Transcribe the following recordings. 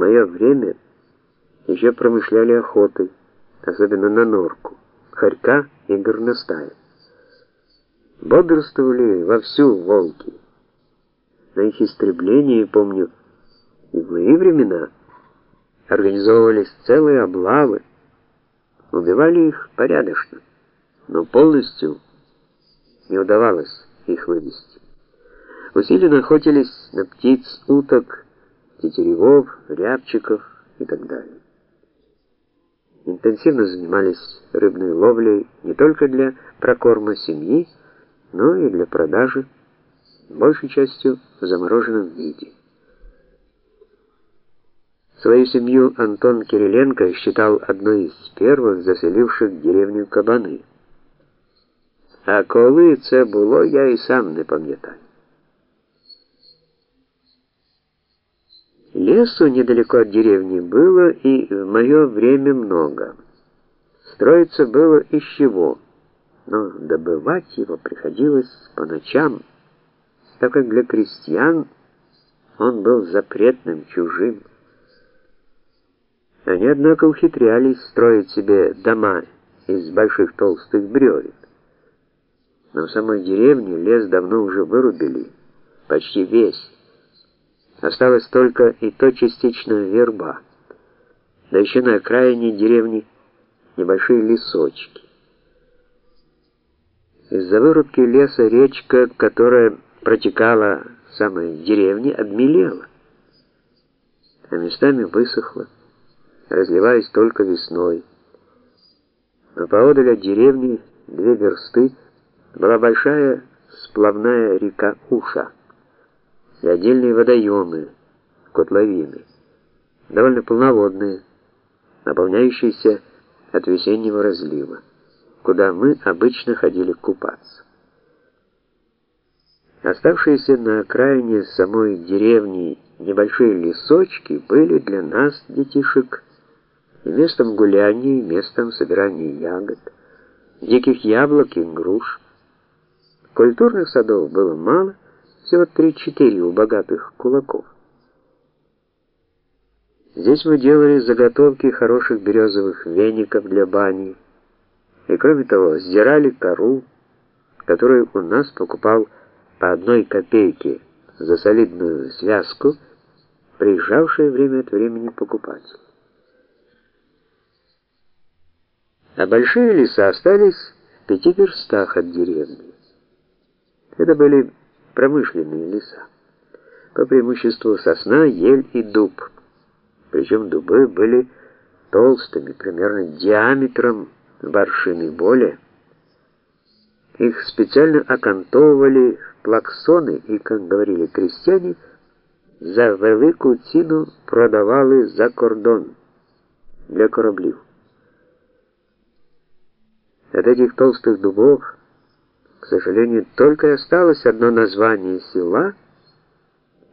мое время еще промышляли охотой, особенно на норку, хорька и горностая. Бодрствовали вовсю волки. На их истребление, помню, и в мои времена организовывались целые облавы, убивали их порядочно, но полностью не удавалось их вывести. Усиленно охотились на птиц, уток, тетеревов, рябчиков и так далее. Интенсивно занимались рыбной ловлей не только для прокорма семьи, но и для продажи, большей частью в замороженном виде. Свою семью Антон Кириленко считал одной из первых заселивших деревню Кабаны. А коли це було, я і сам не пам'ятаю. Лесу недалеко от деревни было и в мое время много. Строиться было из чего, но добывать его приходилось по ночам, так как для крестьян он был запретным, чужим. Они, однако, ухитрялись строить себе дома из больших толстых бревен. Но в самой деревне лес давно уже вырубили, почти весь. Осталась только и то частично верба. Да еще на окраине деревни небольшие лесочки. Из-за вырубки леса речка, которая протекала в самой деревне, обмелела, а местами высохла, разливаясь только весной. Но поодаль от деревни две версты была большая сплавная река Уша и отдельные водоемы, котловины, довольно полноводные, наполняющиеся от весеннего разлива, куда мы обычно ходили купаться. Оставшиеся на окраине самой деревни небольшие лесочки были для нас, детишек, и местом гуляния, и местом собирания ягод, диких яблок и груш. Культурных садов было мало, всего три-четыре у богатых кулаков. Здесь мы делали заготовки хороших березовых веников для бани, и кроме того, сдирали кору, которую у нас покупал по одной копейке за солидную связку, приезжавший время от времени покупатель. А большие леса остались в пяти верстах от деревни. Это были промышленные леса. По преимуществу сосна, ель и дуб. Причем дубы были толстыми, примерно диаметром в аршины более. Их специально окантовывали в плаксоны и, как говорили крестьяне, за велику ціну продавали за кордон для кораблів. От этих толстых дубов сожалению, только и осталось одно название села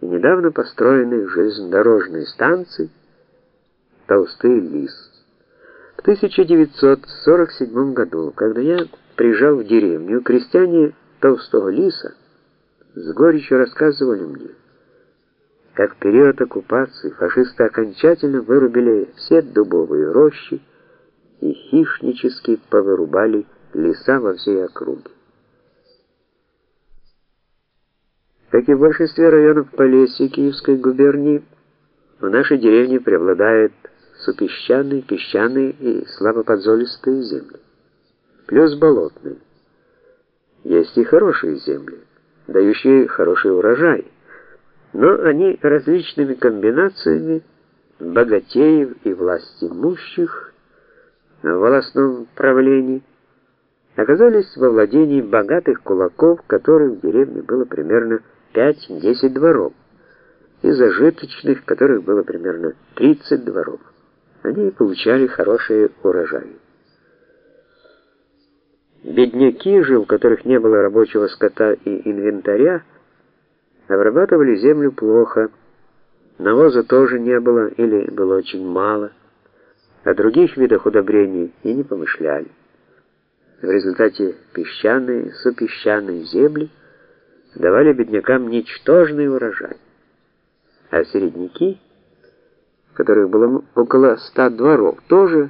и недавно построенной железнодорожной станции Толстый лис. В 1947 году, когда я приезжал в деревню, крестьяне Толстого лиса с горечью рассказывали мне, как в период оккупации фашисты окончательно вырубили все дубовые рощи и хищнически повырубали леса во всей округе. Как и в большинстве районов Полесья Киевской губернии, в нашей деревне преобладают супесчаные, песчаные и слабоподзолистые земли, плюс болотные. Есть и хорошие земли, дающие хороший урожай, но они различными комбинациями богатеев и власть имущих в волосном правлении оказались во владении богатых кулаков, которых в деревне было примерно 5-10 дворов, и зажиточных, которых было примерно 30 дворов. Они получали хорошие урожаи. Бедняки же, у которых не было рабочего скота и инвентаря, обрабатывали землю плохо, навоза тоже не было или было очень мало, о других видах удобрений и не помышляли. В результате песчаные, супесчаные земли – давали беднякам ничтожный урожай, а середняки которых было около ста дворов, тоже